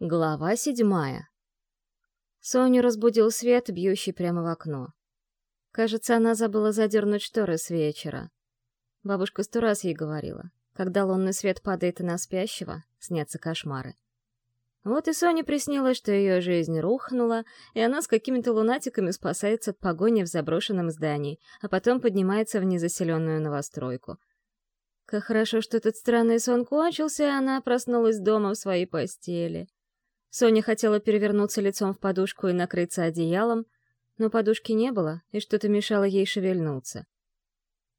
Глава седьмая. Соню разбудил свет, бьющий прямо в окно. Кажется, она забыла задернуть шторы с вечера. Бабушка сто раз ей говорила, когда лунный свет падает на спящего, снятся кошмары. Вот и Соне приснилось, что ее жизнь рухнула, и она с какими-то лунатиками спасается от погони в заброшенном здании, а потом поднимается в незаселенную новостройку. Как хорошо, что этот странный сон кончился, и она проснулась дома в своей постели. Соня хотела перевернуться лицом в подушку и накрыться одеялом, но подушки не было, и что-то мешало ей шевельнуться.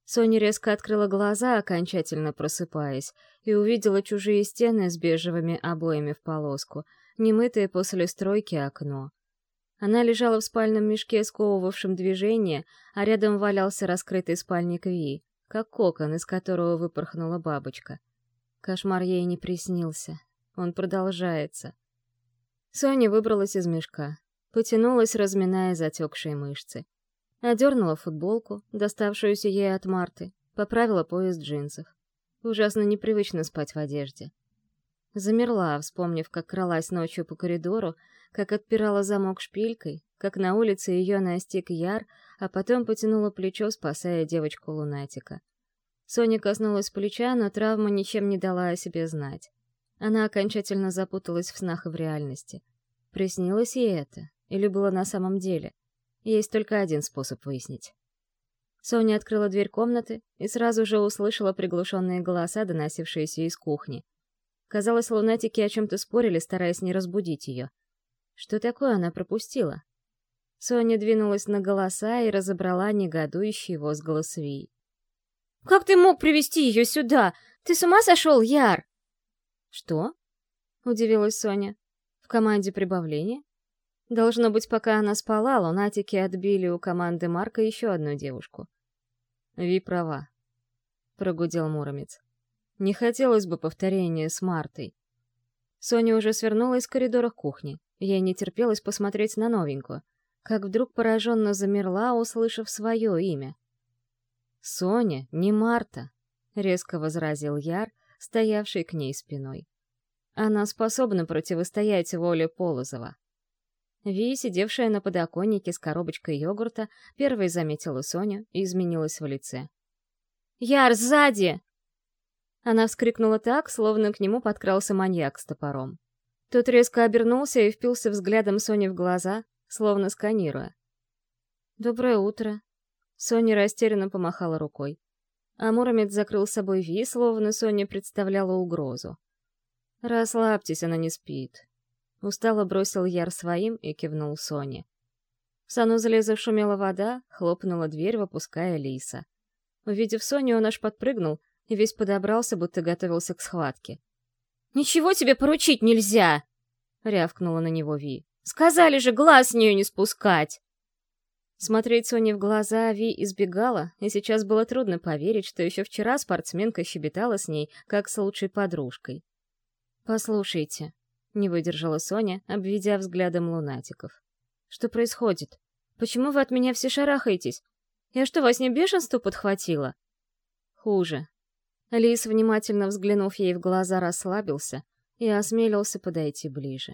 Соня резко открыла глаза, окончательно просыпаясь, и увидела чужие стены с бежевыми обоями в полоску, немытое после стройки окно. Она лежала в спальном мешке, сковывавшем движение, а рядом валялся раскрытый спальник Ви, как кокон, из которого выпорхнула бабочка. Кошмар ей не приснился. Он продолжается. Соня выбралась из мешка, потянулась, разминая затекшие мышцы. Одернула футболку, доставшуюся ей от Марты, поправила пояс джинсов. Ужасно непривычно спать в одежде. Замерла, вспомнив, как кралась ночью по коридору, как отпирала замок шпилькой, как на улице ее настиг яр, а потом потянула плечо, спасая девочку-лунатика. Соня коснулась плеча, но травма ничем не дала о себе знать. Она окончательно запуталась в снах и в реальности. Приснилось ей это? Или было на самом деле? Есть только один способ выяснить. Соня открыла дверь комнаты и сразу же услышала приглушенные голоса, доносившиеся из кухни. Казалось, лунатики о чем-то спорили, стараясь не разбудить ее. Что такое она пропустила? Соня двинулась на голоса и разобрала негодующий возглас Ви. «Как ты мог привести ее сюда? Ты с ума сошел, Яр?» «Что?» — удивилась Соня. «В команде прибавления?» Должно быть, пока она спала, лунатики отбили у команды Марка еще одну девушку. «Ви права», — прогудел Муромец. «Не хотелось бы повторения с Мартой». Соня уже свернула из коридора кухни. Ей не терпелось посмотреть на новенькую, как вдруг пораженно замерла, услышав свое имя. «Соня, не Марта», — резко возразил Яр, стоявший к ней спиной. Она способна противостоять воле Полозова. Ви, сидевшая на подоконнике с коробочкой йогурта, первой заметила Соню и изменилась в лице. «Яр, сзади!» Она вскрикнула так, словно к нему подкрался маньяк с топором. Тот резко обернулся и впился взглядом Сони в глаза, словно сканируя. «Доброе утро!» Соня растерянно помахала рукой. А Муромец закрыл с собой Ви, словно Соня представляла угрозу. «Расслабьтесь, она не спит». Устало бросил Яр своим и кивнул Соне. В санузле зашумела вода, хлопнула дверь, выпуская Лиса. Увидев Соню, он аж подпрыгнул и весь подобрался, будто готовился к схватке. «Ничего тебе поручить нельзя!» — рявкнула на него Ви. «Сказали же, глаз с нее не спускать!» Смотреть Соне в глаза Ви избегала, и сейчас было трудно поверить, что еще вчера спортсменка щебетала с ней, как с лучшей подружкой. «Послушайте», — не выдержала Соня, обведя взглядом лунатиков. «Что происходит? Почему вы от меня все шарахаетесь? Я что, во сне бешенство подхватила?» «Хуже». Лис, внимательно взглянув ей в глаза, расслабился и осмелился подойти ближе.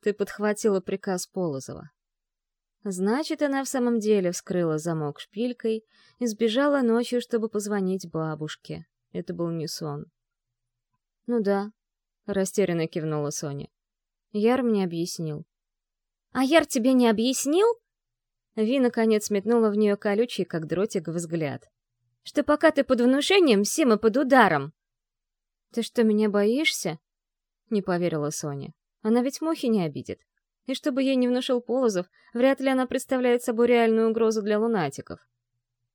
«Ты подхватила приказ Полозова. Значит, она в самом деле вскрыла замок шпилькой и сбежала ночью, чтобы позвонить бабушке. Это был не сон. «Ну да», — растерянно кивнула Соня. Яр мне объяснил. «А Яр тебе не объяснил?» Ви, наконец, метнула в нее колючий, как дротик, взгляд. «Что пока ты под внушением, мы под ударом!» «Ты что, меня боишься?» — не поверила Соня. «Она ведь мухи не обидит. И чтобы ей не внушил Полозов, вряд ли она представляет собой реальную угрозу для лунатиков.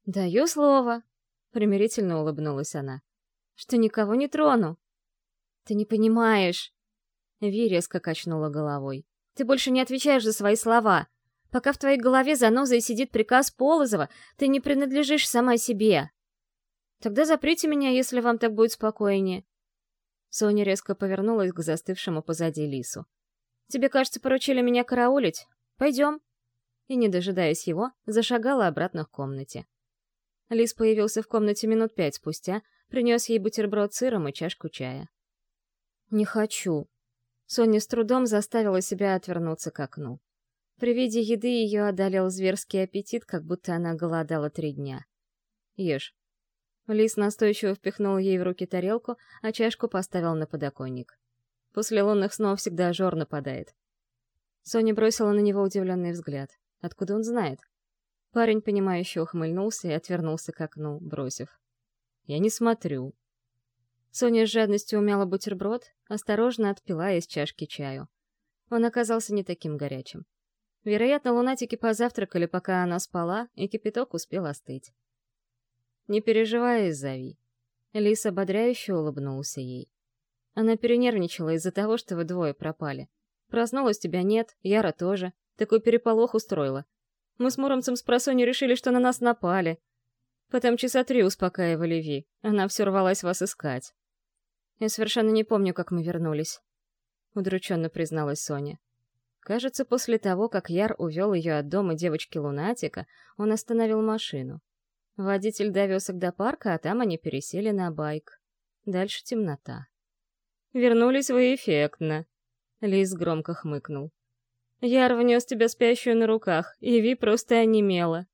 «Даю слово», — примирительно улыбнулась она, — «что никого не трону». «Ты не понимаешь», — Ви резко качнула головой. «Ты больше не отвечаешь за свои слова. Пока в твоей голове занозой сидит приказ Полозова, ты не принадлежишь сама себе». «Тогда заприте меня, если вам так будет спокойнее». Соня резко повернулась к застывшему позади Лису. Тебе, кажется, поручили меня караулить? Пойдем!» И, не дожидаясь его, зашагала обратно к комнате. Лис появился в комнате минут пять спустя, принес ей бутерброд с сыром и чашку чая. «Не хочу», Соня с трудом заставила себя отвернуться к окну. При виде еды ее одолел зверский аппетит, как будто она голодала три дня. «Ешь». Лис настойчиво впихнул ей в руки тарелку, а чашку поставил на подоконник. После лунных снов всегда жор нападает. Соня бросила на него удивленный взгляд. Откуда он знает? Парень, понимающе ухмыльнулся и отвернулся к окну, бросив. «Я не смотрю». Соня с жадностью умяла бутерброд, осторожно отпила из чашки чаю. Он оказался не таким горячим. Вероятно, лунатики позавтракали, пока она спала, и кипяток успел остыть. «Не переживай, зови». Лис ободряюще улыбнулся ей. Она перенервничала из-за того, что вы двое пропали. Проснулась тебя нет, Яра тоже. Такой переполох устроила. Мы с Муромцем с просонью решили, что на нас напали. Потом часа три успокаивали Ви. Она все рвалась вас искать. Я совершенно не помню, как мы вернулись. Удрученно призналась Соня. Кажется, после того, как Яр увел ее от дома девочки-лунатика, он остановил машину. Водитель довез их до парка, а там они пересели на байк. Дальше темнота. «Вернулись вы эффектно», — Лис громко хмыкнул. «Яр внес тебя спящую на руках, и Ви просто онемела».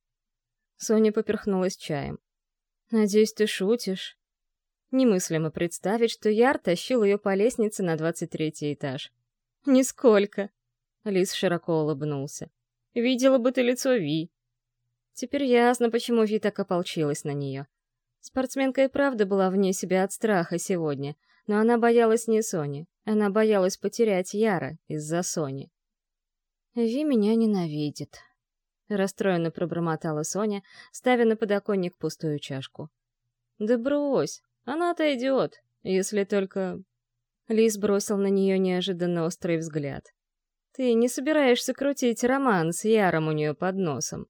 Соня поперхнулась чаем. «Надеюсь, ты шутишь?» Немыслимо представить, что Яр тащил ее по лестнице на двадцать третий этаж. «Нисколько», Лис широко улыбнулся. «Видела бы ты лицо Ви». Теперь ясно, почему Ви так ополчилась на нее. Спортсменка и правда была вне себя от страха сегодня, но она боялась не Сони. Она боялась потерять Яра из-за Сони. «Ви меня ненавидит», — расстроенно пробормотала Соня, ставя на подоконник пустую чашку. «Да брось, она отойдет, если только...» Лис бросил на нее неожиданно острый взгляд. Ты не собираешься крутить роман с Яром у нее под носом?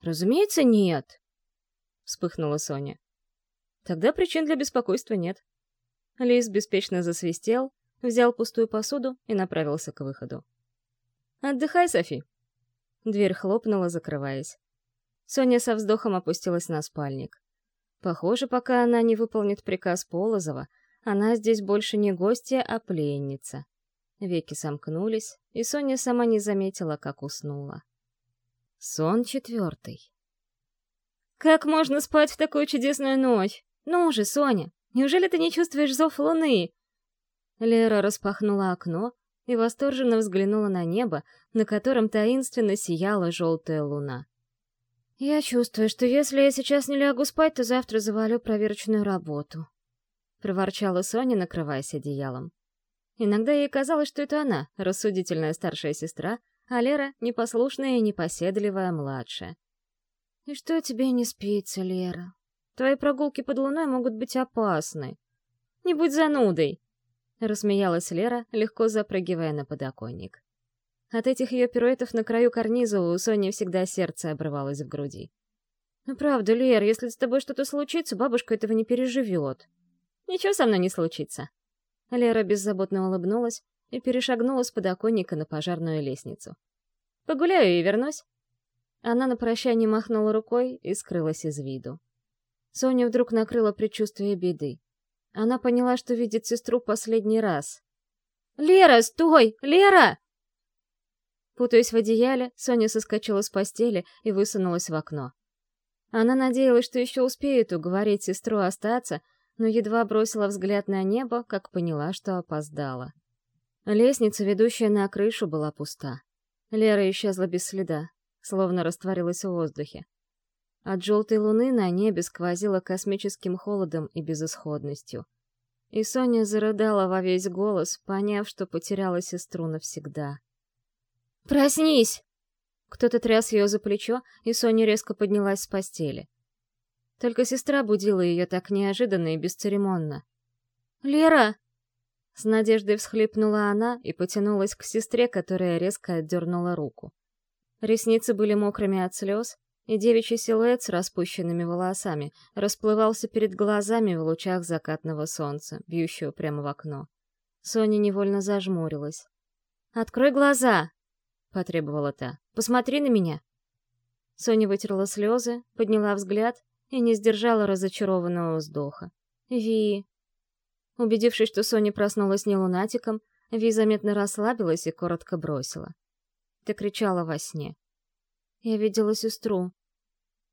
Разумеется, нет, вспыхнула Соня. Тогда причин для беспокойства нет. Лис беспечно засвистел, взял пустую посуду и направился к выходу. «Отдыхай, Софи!» Дверь хлопнула, закрываясь. Соня со вздохом опустилась на спальник. Похоже, пока она не выполнит приказ Полозова, она здесь больше не гостья, а пленница. Веки сомкнулись, и Соня сама не заметила, как уснула. Сон четвертый. «Как можно спать в такую чудесную ночь? Ну же, Соня, неужели ты не чувствуешь зов луны?» Лера распахнула окно и восторженно взглянула на небо, на котором таинственно сияла желтая луна. «Я чувствую, что если я сейчас не лягу спать, то завтра завалю проверочную работу», — проворчала Соня, накрываясь одеялом. Иногда ей казалось, что это она, рассудительная старшая сестра, а Лера — непослушная и непоседливая младшая. «И что тебе не спится, Лера? Твои прогулки под луной могут быть опасны. Не будь занудой!» — рассмеялась Лера, легко запрыгивая на подоконник. От этих ее пируэтов на краю карниза у Сони всегда сердце обрывалось в груди. «Ну правда, Лер, если с тобой что-то случится, бабушка этого не переживет». «Ничего со мной не случится», Лера беззаботно улыбнулась и перешагнула с подоконника на пожарную лестницу. «Погуляю и вернусь». Она на прощание махнула рукой и скрылась из виду. Соня вдруг накрыла предчувствие беды. Она поняла, что видит сестру последний раз. «Лера, стой! Лера!» Путаясь в одеяле, Соня соскочила с постели и высунулась в окно. Она надеялась, что еще успеет уговорить сестру остаться, но едва бросила взгляд на небо, как поняла, что опоздала. Лестница, ведущая на крышу, была пуста. Лера исчезла без следа, словно растворилась в воздухе. От желтой луны на небе сквозило космическим холодом и безысходностью. И Соня зарыдала во весь голос, поняв, что потеряла сестру навсегда. «Проснись!» Кто-то тряс ее за плечо, и Соня резко поднялась с постели. Только сестра будила ее так неожиданно и бесцеремонно. «Лера!» С надеждой всхлипнула она и потянулась к сестре, которая резко отдернула руку. Ресницы были мокрыми от слез, и девичий силуэт с распущенными волосами расплывался перед глазами в лучах закатного солнца, бьющего прямо в окно. Соня невольно зажмурилась. «Открой глаза!» — потребовала та. «Посмотри на меня!» Соня вытерла слезы, подняла взгляд и не сдержала разочарованного вздоха. «Ви...» Убедившись, что Соня проснулась не лунатиком, Ви заметно расслабилась и коротко бросила. Ты кричала во сне. Я видела сестру.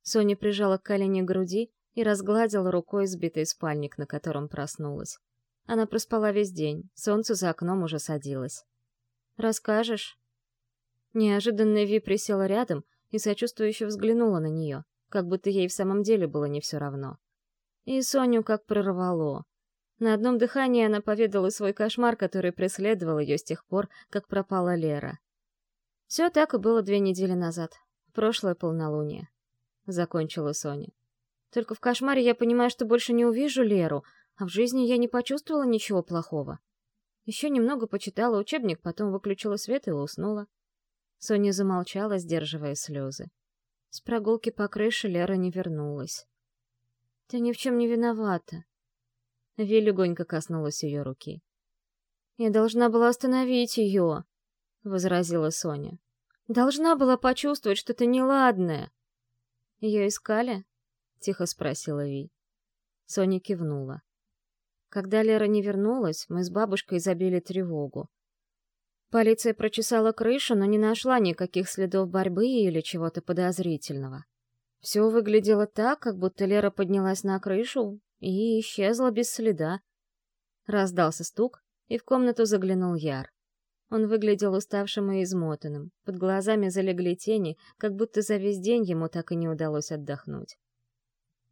Соня прижала к груди и разгладила рукой сбитый спальник, на котором проснулась. Она проспала весь день, солнце за окном уже садилось. «Расскажешь?» Неожиданно Ви присела рядом и сочувствующе взглянула на нее, как будто ей в самом деле было не все равно. И Соню как прорвало. На одном дыхании она поведала свой кошмар, который преследовал ее с тех пор, как пропала Лера. Все так и было две недели назад, прошлое полнолуние. Закончила Соня. Только в кошмаре я понимаю, что больше не увижу Леру, а в жизни я не почувствовала ничего плохого. Еще немного почитала учебник, потом выключила свет и уснула. Соня замолчала, сдерживая слезы. С прогулки по крыше Лера не вернулась. «Ты ни в чем не виновата». Ви легонько коснулась ее руки. «Я должна была остановить ее», — возразила Соня. «Должна была почувствовать что-то неладное». «Ее искали?» — тихо спросила Ви. Соня кивнула. Когда Лера не вернулась, мы с бабушкой забили тревогу. Полиция прочесала крышу, но не нашла никаких следов борьбы или чего-то подозрительного. Все выглядело так, как будто Лера поднялась на крышу и исчезла без следа. Раздался стук, и в комнату заглянул Яр. Он выглядел уставшим и измотанным, под глазами залегли тени, как будто за весь день ему так и не удалось отдохнуть.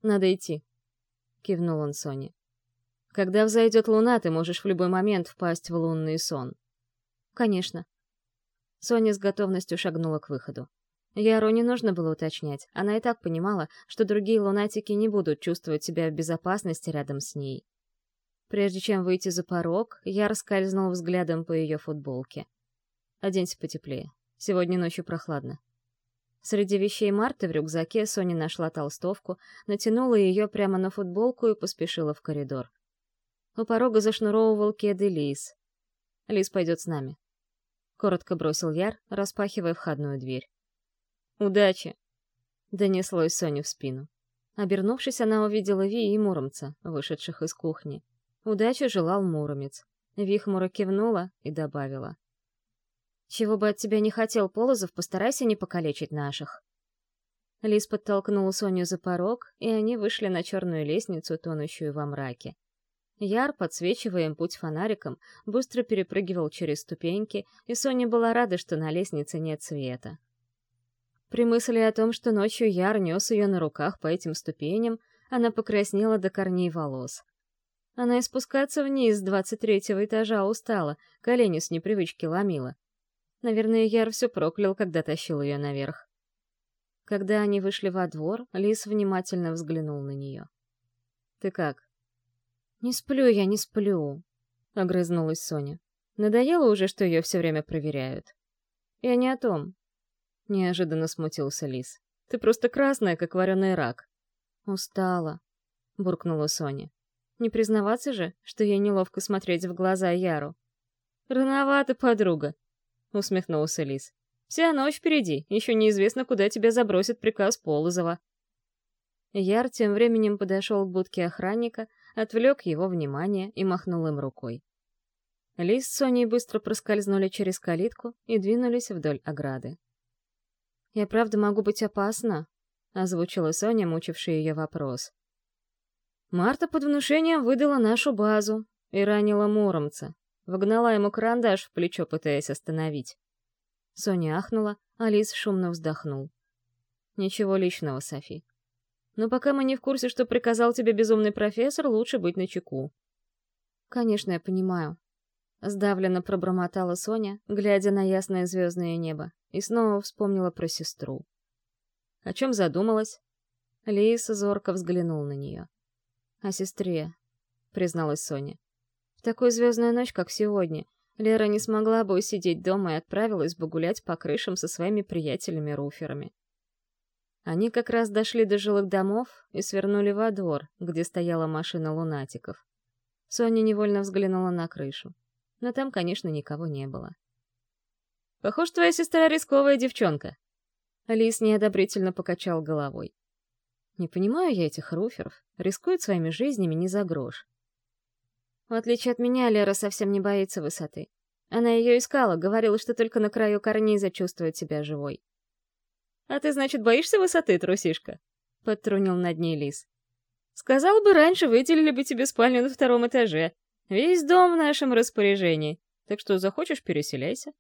«Надо идти», — кивнул он Соне. Когда взойдет луна, ты можешь в любой момент впасть в лунный сон. Конечно. Соня с готовностью шагнула к выходу. Яру не нужно было уточнять. Она и так понимала, что другие лунатики не будут чувствовать себя в безопасности рядом с ней. Прежде чем выйти за порог, Яр скользнул взглядом по ее футболке. «Оденься потеплее. Сегодня ночью прохладно». Среди вещей Марты в рюкзаке Соня нашла толстовку, натянула ее прямо на футболку и поспешила в коридор. У порога зашнуровывал кеды Лис. Лис пойдет с нами. Коротко бросил Яр, распахивая входную дверь. «Удачи!» — донеслось Соню в спину. Обернувшись, она увидела Ви и Муромца, вышедших из кухни. Удачи желал Муромец. Ви хмуро кивнула и добавила. «Чего бы от тебя не хотел Полозов, постарайся не покалечить наших». Лис подтолкнул Соню за порог, и они вышли на черную лестницу, тонущую во мраке. Яр, подсвечивая им путь фонариком, быстро перепрыгивал через ступеньки, и Соня была рада, что на лестнице нет света. При мысли о том, что ночью Яр нес ее на руках по этим ступеням, она покраснела до корней волос. Она и спускаться вниз с двадцать третьего этажа устала, колени с непривычки ломила. Наверное, Яр все проклял, когда тащил ее наверх. Когда они вышли во двор, Лис внимательно взглянул на нее. «Ты как?» «Не сплю я, не сплю», — огрызнулась Соня. Надоело уже, что ее все время проверяют. «Я не о том», — неожиданно смутился Лис. «Ты просто красная, как вареный рак». «Устала», — буркнула Соня. «Не признаваться же, что ей неловко смотреть в глаза Яру». «Рановато, подруга», — усмехнулся Лис. «Вся ночь впереди, еще неизвестно, куда тебя забросит приказ Полозова». Яр тем временем подошел к будке охранника, отвлек его внимание и махнул им рукой. Лис с Соней быстро проскользнули через калитку и двинулись вдоль ограды. «Я правда могу быть опасна?» — озвучила Соня, мучившая ее вопрос. Марта под внушением выдала нашу базу и ранила Муромца. Вогнала ему карандаш в плечо, пытаясь остановить. Соня ахнула, а Лис шумно вздохнул. «Ничего личного, Софи. Но пока мы не в курсе, что приказал тебе безумный профессор, лучше быть начеку. Конечно, я понимаю. Сдавленно пробормотала Соня, глядя на ясное звездное небо, и снова вспомнила про сестру. О чем задумалась? Лиса зорко взглянул на нее. «О сестре», — призналась Соня. «В такую звездную ночь, как сегодня, Лера не смогла бы усидеть дома и отправилась бы гулять по крышам со своими приятелями-руферами. Они как раз дошли до жилых домов и свернули во двор, где стояла машина лунатиков. Соня невольно взглянула на крышу. Но там, конечно, никого не было. «Похож, твоя сестра рисковая девчонка!» Алис неодобрительно покачал головой. «Не понимаю я этих руферов. Рискуют своими жизнями не за грош. В отличие от меня, Лера совсем не боится высоты. Она ее искала, говорила, что только на краю карниза чувствует себя живой. «А ты, значит, боишься высоты, трусишка?» — подтрунил над ней лис. «Сказал бы раньше, выделили бы тебе спальню на втором этаже. Весь дом в нашем распоряжении. Так что захочешь — переселяйся».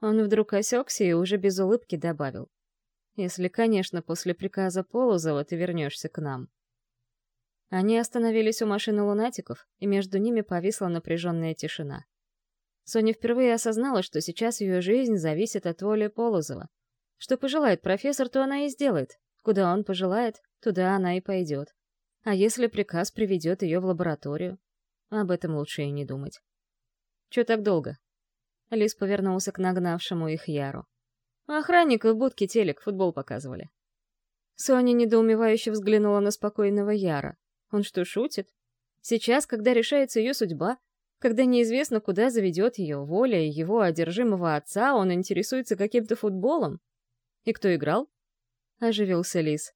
Он вдруг осекся и уже без улыбки добавил. «Если, конечно, после приказа Полозова ты вернешься к нам». Они остановились у машины лунатиков, и между ними повисла напряженная тишина. Соня впервые осознала, что сейчас ее жизнь зависит от воли Полозова. Что пожелает профессор, то она и сделает. Куда он пожелает, туда она и пойдет. А если приказ приведет ее в лабораторию? Об этом лучше и не думать. Че так долго? Лис повернулся к нагнавшему их Яру. Охранника в будке телек, футбол показывали. Соня недоумевающе взглянула на спокойного Яра. Он что, шутит? Сейчас, когда решается ее судьба, когда неизвестно, куда заведет ее воля и его одержимого отца, он интересуется каким-то футболом? И кто играл? Оживился Лис.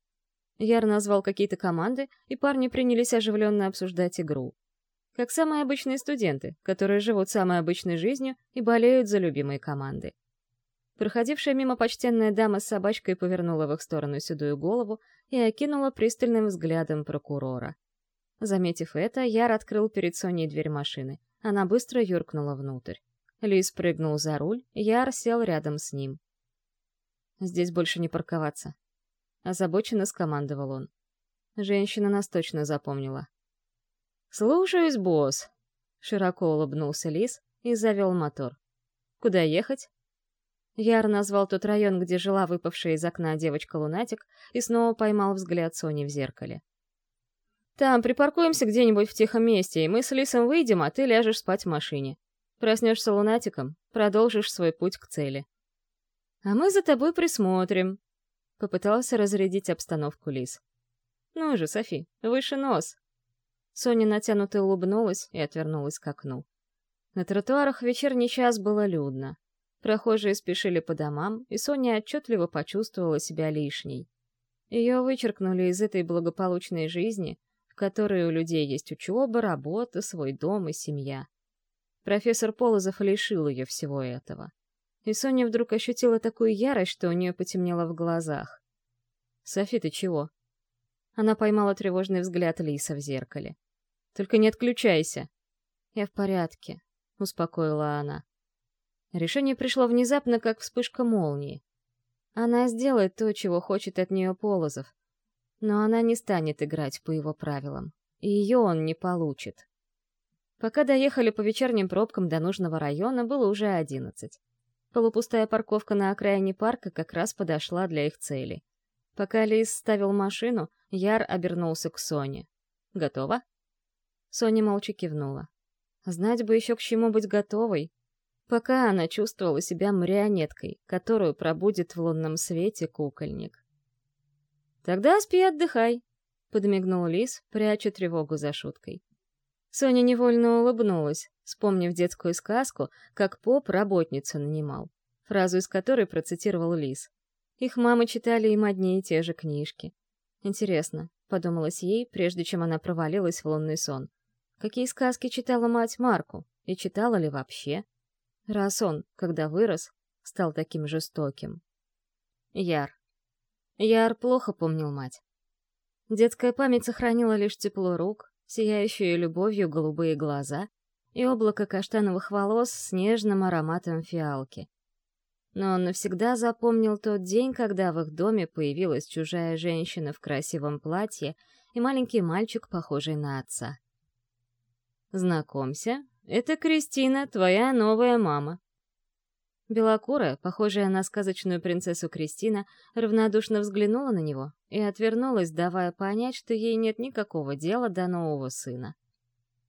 Яр назвал какие-то команды, и парни принялись оживленно обсуждать игру. Как самые обычные студенты, которые живут самой обычной жизнью и болеют за любимые команды. Проходившая мимо почтенная дама с собачкой повернула в их сторону седую голову и окинула пристальным взглядом прокурора. Заметив это, Яр открыл перед Соней дверь машины. Она быстро юркнула внутрь. Лис прыгнул за руль, Яр сел рядом с ним. «Здесь больше не парковаться», — озабоченно скомандовал он. Женщина нас точно запомнила. «Слушаюсь, босс», — широко улыбнулся Лис и завел мотор. «Куда ехать?» Яр назвал тот район, где жила выпавшая из окна девочка-лунатик, и снова поймал взгляд Сони в зеркале. «Там припаркуемся где-нибудь в тихом месте, и мы с Лисом выйдем, а ты ляжешь спать в машине. Проснешься лунатиком, продолжишь свой путь к цели. А мы за тобой присмотрим», — попытался разрядить обстановку Лис. «Ну же, Софи, выше нос!» Соня натянуто улыбнулась и отвернулась к окну. На тротуарах вечерний час было людно. Прохожие спешили по домам, и Соня отчетливо почувствовала себя лишней. Ее вычеркнули из этой благополучной жизни, в которой у людей есть учеба, работа, свой дом и семья. Профессор Полозов лишил ее всего этого. И Соня вдруг ощутила такую ярость, что у нее потемнело в глазах. «Софи, ты чего?» Она поймала тревожный взгляд Лиса в зеркале. «Только не отключайся!» «Я в порядке», — успокоила она. Решение пришло внезапно, как вспышка молнии. Она сделает то, чего хочет от нее Полозов. Но она не станет играть по его правилам. И ее он не получит. Пока доехали по вечерним пробкам до нужного района, было уже одиннадцать. Полупустая парковка на окраине парка как раз подошла для их цели. Пока Лис ставил машину, Яр обернулся к Соне. «Готова?» Соня молча кивнула. Знать бы еще к чему быть готовой, пока она чувствовала себя марионеткой, которую пробудет в лунном свете кукольник. «Тогда спи, отдыхай», — подмигнул Лис, пряча тревогу за шуткой. Соня невольно улыбнулась, вспомнив детскую сказку, как поп работницу нанимал, фразу из которой процитировал Лис. Их мамы читали им одни и те же книжки. Интересно, подумалось ей, прежде чем она провалилась в лунный сон. Какие сказки читала мать Марку? И читала ли вообще? Раз он, когда вырос, стал таким жестоким. Яр. Яр плохо помнил мать. Детская память сохранила лишь тепло рук, сияющие любовью голубые глаза и облако каштановых волос с нежным ароматом фиалки. Но он навсегда запомнил тот день, когда в их доме появилась чужая женщина в красивом платье и маленький мальчик, похожий на отца. «Знакомься, это Кристина, твоя новая мама». Белокурая, похожая на сказочную принцессу Кристина, равнодушно взглянула на него и отвернулась, давая понять, что ей нет никакого дела до нового сына.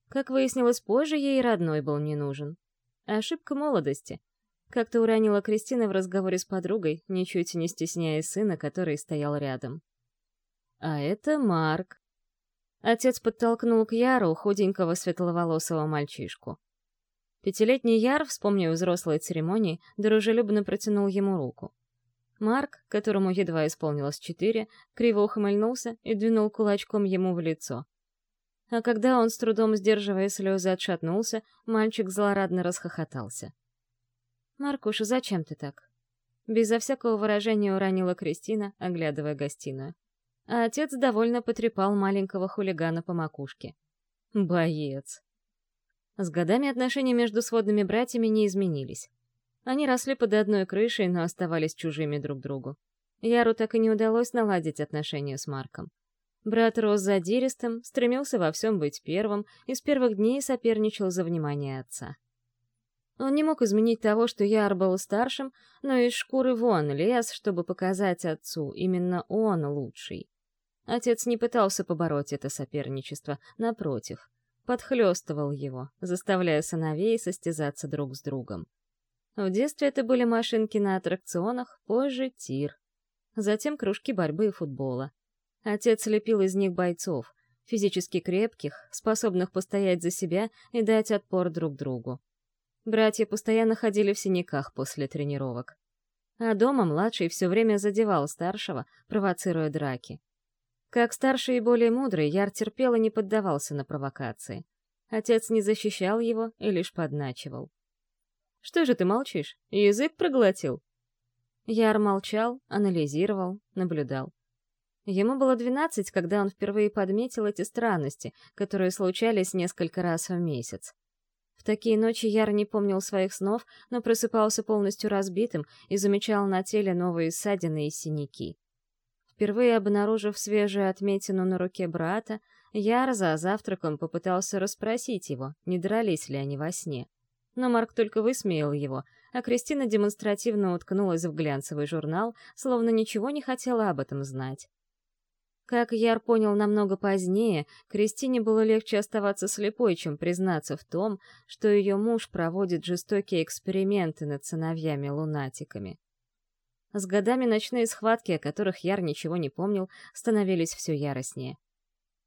Как выяснилось позже, ей родной был не нужен. Ошибка молодости. Как-то уронила Кристина в разговоре с подругой, ничуть не стесняя сына, который стоял рядом. А это Марк. Отец подтолкнул к Яру худенького светловолосого мальчишку. Пятилетний Яр, вспомнив взрослые церемонии, дружелюбно протянул ему руку. Марк, которому едва исполнилось четыре, криво ухмыльнулся и двинул кулачком ему в лицо. А когда он, с трудом сдерживая слезы, отшатнулся, мальчик злорадно расхохотался. «Маркуша, зачем ты так?» Безо всякого выражения уронила Кристина, оглядывая гостиную. А отец довольно потрепал маленького хулигана по макушке. «Боец!» С годами отношения между сводными братьями не изменились. Они росли под одной крышей, но оставались чужими друг другу. Яру так и не удалось наладить отношения с Марком. Брат рос задиристым, стремился во всем быть первым и с первых дней соперничал за внимание отца. Он не мог изменить того, что Яр был старшим, но из шкуры вон лез, чтобы показать отцу, именно он лучший. Отец не пытался побороть это соперничество, напротив, подхлёстывал его, заставляя сыновей состязаться друг с другом. В детстве это были машинки на аттракционах, позже — тир. Затем кружки борьбы и футбола. Отец лепил из них бойцов, физически крепких, способных постоять за себя и дать отпор друг другу. Братья постоянно ходили в синяках после тренировок. А дома младший все время задевал старшего, провоцируя драки. Как старший и более мудрый, Яр терпел и не поддавался на провокации. Отец не защищал его и лишь подначивал. «Что же ты молчишь? Язык проглотил?» Яр молчал, анализировал, наблюдал. Ему было двенадцать, когда он впервые подметил эти странности, которые случались несколько раз в месяц. В такие ночи Яр не помнил своих снов, но просыпался полностью разбитым и замечал на теле новые ссадины и синяки. Впервые обнаружив свежую отметину на руке брата, Яр за завтраком попытался расспросить его, не дрались ли они во сне. Но Марк только высмеял его, а Кристина демонстративно уткнулась в глянцевый журнал, словно ничего не хотела об этом знать. Как Яр понял намного позднее, Кристине было легче оставаться слепой, чем признаться в том, что ее муж проводит жестокие эксперименты над сыновьями-лунатиками. С годами ночные схватки, о которых Яр ничего не помнил, становились все яростнее.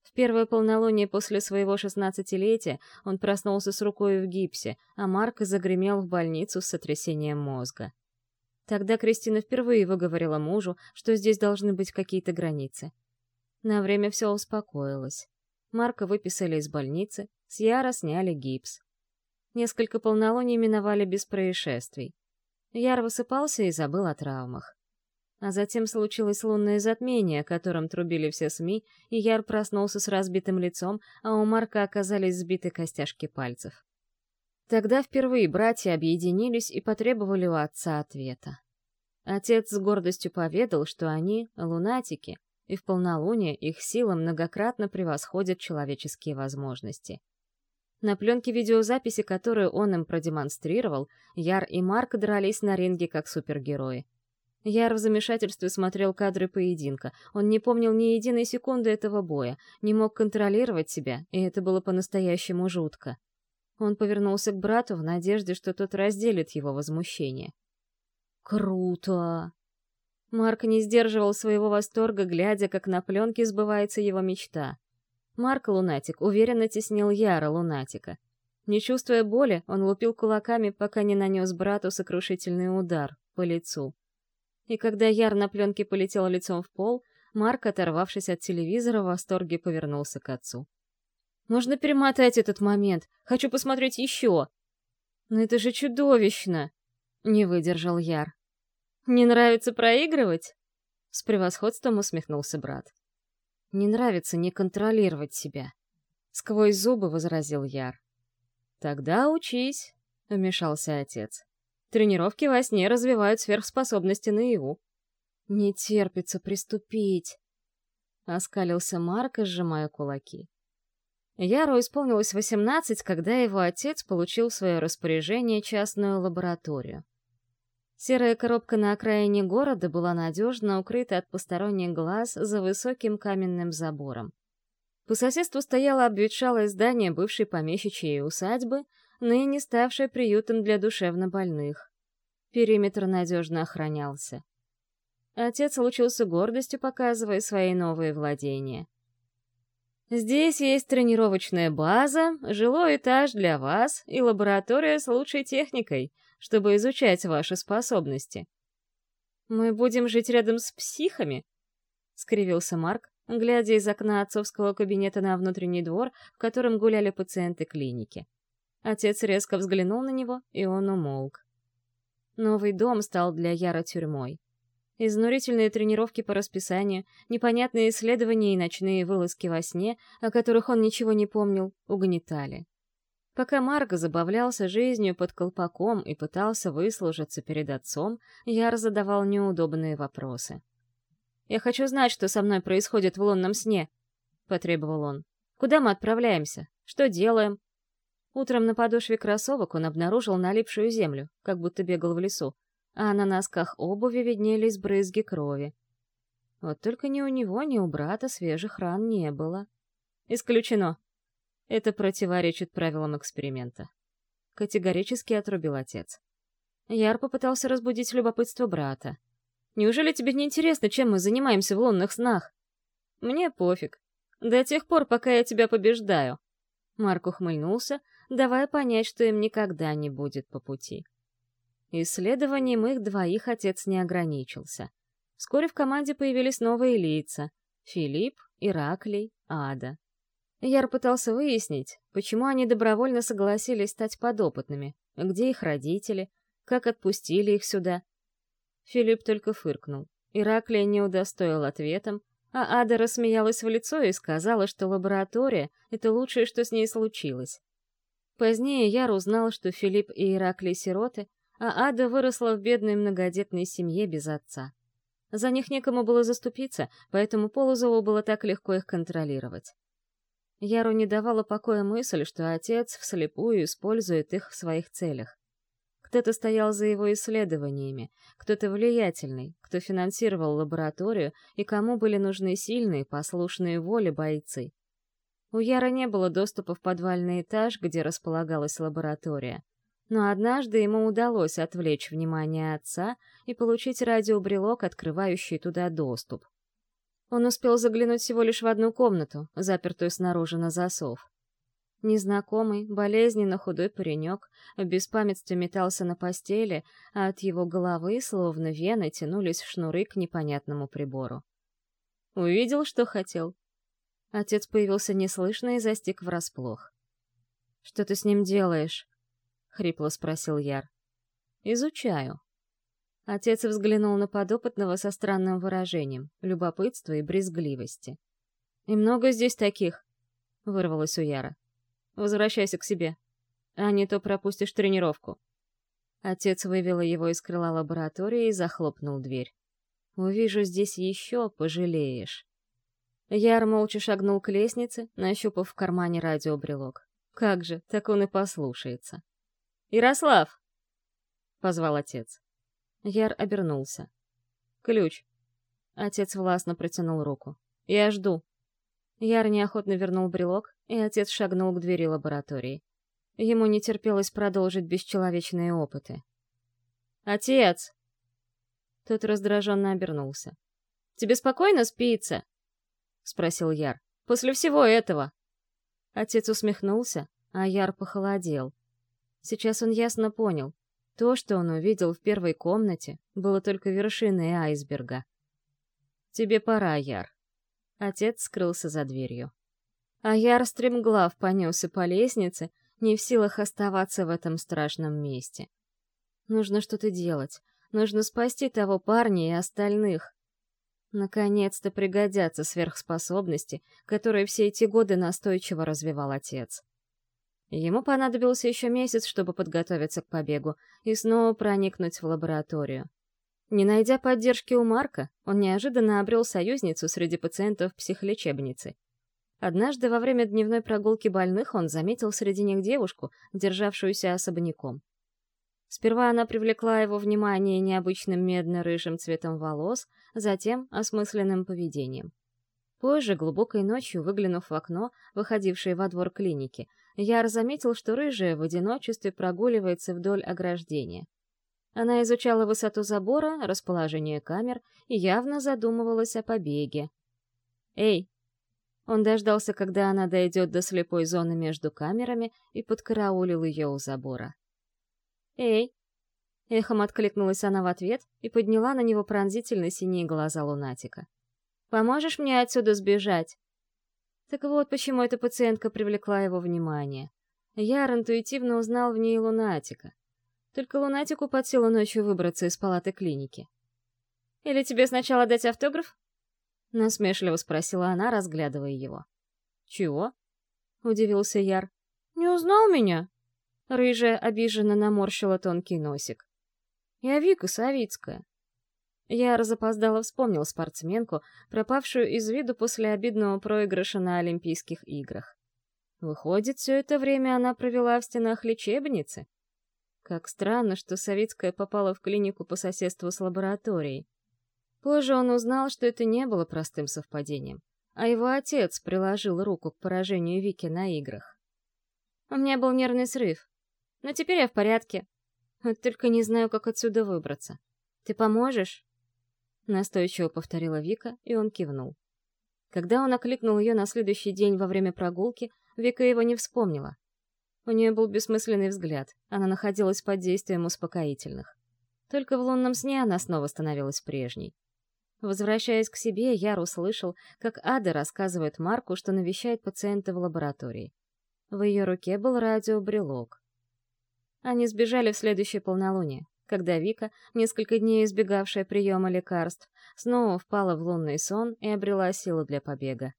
В первое полнолуние после своего шестнадцатилетия он проснулся с рукой в гипсе, а Марк загремел в больницу с сотрясением мозга. Тогда Кристина впервые выговорила мужу, что здесь должны быть какие-то границы. На время все успокоилось. Марка выписали из больницы, с Яра сняли гипс. Несколько полнолуний миновали без происшествий. Яр высыпался и забыл о травмах. А затем случилось лунное затмение, о котором трубили все СМИ, и Яр проснулся с разбитым лицом, а у Марка оказались сбиты костяшки пальцев. Тогда впервые братья объединились и потребовали у отца ответа. Отец с гордостью поведал, что они — лунатики, и в полнолуние их сила многократно превосходит человеческие возможности. На пленке видеозаписи, которую он им продемонстрировал, Яр и Марк дрались на ринге как супергерои. Яр в замешательстве смотрел кадры поединка. Он не помнил ни единой секунды этого боя, не мог контролировать себя, и это было по-настоящему жутко. Он повернулся к брату в надежде, что тот разделит его возмущение. «Круто!» Марк не сдерживал своего восторга, глядя, как на пленке сбывается его мечта. Марк Лунатик уверенно теснил Яра Лунатика. Не чувствуя боли, он лупил кулаками, пока не нанес брату сокрушительный удар по лицу. И когда Яр на пленке полетел лицом в пол, Марк, оторвавшись от телевизора, в восторге повернулся к отцу. «Нужно перемотать этот момент. Хочу посмотреть еще!» «Но это же чудовищно!» — не выдержал Яр. «Не нравится проигрывать?» С превосходством усмехнулся брат. Не нравится не контролировать себя. Сквозь зубы возразил Яр. Тогда учись, вмешался отец. Тренировки во сне развивают сверхспособности наяву. Не терпится приступить. Оскалился Марк, сжимая кулаки. Яру исполнилось восемнадцать, когда его отец получил в свое распоряжение частную лабораторию. Серая коробка на окраине города была надежно укрыта от посторонних глаз за высоким каменным забором. По соседству стояло обветшалое здание бывшей помещичьей усадьбы, ныне ставшее приютом для душевнобольных. Периметр надежно охранялся. Отец лучился гордостью, показывая свои новые владения. Здесь есть тренировочная база, жилой этаж для вас и лаборатория с лучшей техникой — чтобы изучать ваши способности. «Мы будем жить рядом с психами?» — скривился Марк, глядя из окна отцовского кабинета на внутренний двор, в котором гуляли пациенты клиники. Отец резко взглянул на него, и он умолк. Новый дом стал для Яра тюрьмой. Изнурительные тренировки по расписанию, непонятные исследования и ночные вылазки во сне, о которых он ничего не помнил, угнетали. Пока Марго забавлялся жизнью под колпаком и пытался выслужиться перед отцом, Яр задавал неудобные вопросы. «Я хочу знать, что со мной происходит в лунном сне», — потребовал он. «Куда мы отправляемся? Что делаем?» Утром на подошве кроссовок он обнаружил налипшую землю, как будто бегал в лесу, а на носках обуви виднелись брызги крови. Вот только ни у него, ни у брата свежих ран не было. «Исключено», это противоречит правилам эксперимента. Категорически отрубил отец. Яр попытался разбудить любопытство брата. «Неужели тебе не интересно, чем мы занимаемся в лунных снах?» «Мне пофиг. До тех пор, пока я тебя побеждаю». Марк ухмыльнулся, давая понять, что им никогда не будет по пути. Исследованием их двоих отец не ограничился. Вскоре в команде появились новые лица — Филипп, Ираклий, Ада. Яр пытался выяснить, почему они добровольно согласились стать подопытными, где их родители, как отпустили их сюда. Филипп только фыркнул. Ираклия не удостоил ответом, а Ада рассмеялась в лицо и сказала, что лаборатория — это лучшее, что с ней случилось. Позднее Яр узнал, что Филипп и Ираклий — сироты, а Ада выросла в бедной многодетной семье без отца. За них некому было заступиться, поэтому Полозову было так легко их контролировать. Яру не давала покоя мысль, что отец вслепую использует их в своих целях. Кто-то стоял за его исследованиями, кто-то влиятельный, кто финансировал лабораторию и кому были нужны сильные, послушные воли бойцы. У Яра не было доступа в подвальный этаж, где располагалась лаборатория. Но однажды ему удалось отвлечь внимание отца и получить радиобрелок, открывающий туда доступ. Он успел заглянуть всего лишь в одну комнату, запертую снаружи на засов. Незнакомый, болезненно худой паренек в беспамятстве метался на постели, а от его головы, словно вены, тянулись шнуры к непонятному прибору. Увидел, что хотел. Отец появился неслышно и застиг врасплох. «Что ты с ним делаешь?» — хрипло спросил Яр. «Изучаю», Отец взглянул на подопытного со странным выражением, любопытства и брезгливости. «И много здесь таких?» — вырвалось у Яра. «Возвращайся к себе, а не то пропустишь тренировку». Отец вывел его из крыла лаборатории и захлопнул дверь. «Увижу здесь еще, пожалеешь». Яр молча шагнул к лестнице, нащупав в кармане радиобрелок. Как же, так он и послушается. «Ярослав!» — позвал отец. Яр обернулся. «Ключ». Отец властно протянул руку. «Я жду». Яр неохотно вернул брелок, и отец шагнул к двери лаборатории. Ему не терпелось продолжить бесчеловечные опыты. «Отец!» Тот раздраженно обернулся. «Тебе спокойно спится?» — спросил Яр. «После всего этого!» Отец усмехнулся, а Яр похолодел. Сейчас он ясно понял. То, что он увидел в первой комнате, было только вершиной айсберга. «Тебе пора, Яр». Отец скрылся за дверью. А Яр стремглав понесся по лестнице, не в силах оставаться в этом страшном месте. Нужно что-то делать. Нужно спасти того парня и остальных. Наконец-то пригодятся сверхспособности, которые все эти годы настойчиво развивал отец. Ему понадобился еще месяц, чтобы подготовиться к побегу и снова проникнуть в лабораторию. Не найдя поддержки у Марка, он неожиданно обрел союзницу среди пациентов психлечебницы. Однажды во время дневной прогулки больных он заметил среди них девушку, державшуюся особняком. Сперва она привлекла его внимание необычным медно-рыжим цветом волос, затем осмысленным поведением. Позже, глубокой ночью, выглянув в окно, выходившее во двор клиники, Яр заметил, что рыжая в одиночестве прогуливается вдоль ограждения. Она изучала высоту забора, расположение камер и явно задумывалась о побеге. «Эй!» Он дождался, когда она дойдет до слепой зоны между камерами и подкараулил ее у забора. «Эй!» Эхом откликнулась она в ответ и подняла на него пронзительно синие глаза лунатика. «Поможешь мне отсюда сбежать?» Так вот, почему эта пациентка привлекла его внимание. Яр интуитивно узнал в ней лунатика. Только лунатику под силу ночью выбраться из палаты клиники. «Или тебе сначала дать автограф?» Насмешливо спросила она, разглядывая его. «Чего?» — удивился Яр. «Не узнал меня?» Рыжая обиженно наморщила тонкий носик. «Я Вика Савицкая». Я запоздало вспомнил спортсменку, пропавшую из виду после обидного проигрыша на Олимпийских играх. Выходит, все это время она провела в стенах лечебницы? Как странно, что Савицкая попала в клинику по соседству с лабораторией. Позже он узнал, что это не было простым совпадением, а его отец приложил руку к поражению Вики на играх. У меня был нервный срыв. Но теперь я в порядке. Вот только не знаю, как отсюда выбраться. Ты поможешь? Настойчиво повторила Вика, и он кивнул. Когда он окликнул ее на следующий день во время прогулки, Вика его не вспомнила. У нее был бессмысленный взгляд, она находилась под действием успокоительных. Только в лунном сне она снова становилась прежней. Возвращаясь к себе, Яр услышал, как Ада рассказывает Марку, что навещает пациента в лаборатории. В ее руке был радиобрелок. Они сбежали в следующее полнолуние, когда Вика, несколько дней избегавшая приема лекарств, снова впала в лунный сон и обрела силу для побега.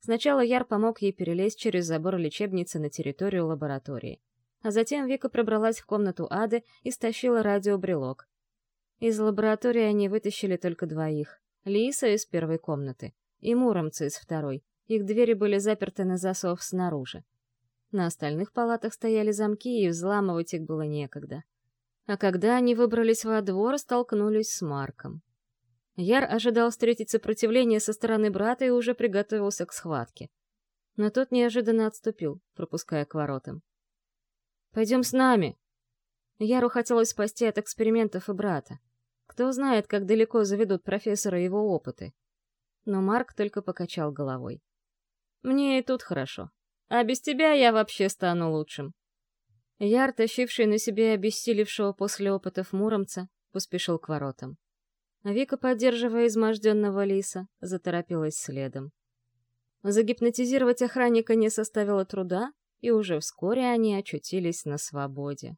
Сначала Яр помог ей перелезть через забор лечебницы на территорию лаборатории. А затем Вика пробралась в комнату Ады и стащила радиобрелок. Из лаборатории они вытащили только двоих. Лиса из первой комнаты и Муромца из второй. Их двери были заперты на засов снаружи. На остальных палатах стояли замки, и взламывать их было некогда. А когда они выбрались во двор, столкнулись с Марком. Яр ожидал встретить сопротивление со стороны брата и уже приготовился к схватке. Но тот неожиданно отступил, пропуская к воротам. «Пойдем с нами!» Яру хотелось спасти от экспериментов и брата. Кто знает, как далеко заведут профессора его опыты. Но Марк только покачал головой. «Мне и тут хорошо. А без тебя я вообще стану лучшим». Яр, тащивший на себе обессилевшего после опытов Муромца, поспешил к воротам. Вика, поддерживая изможденного лиса, заторопилась следом. Загипнотизировать охранника не составило труда, и уже вскоре они очутились на свободе.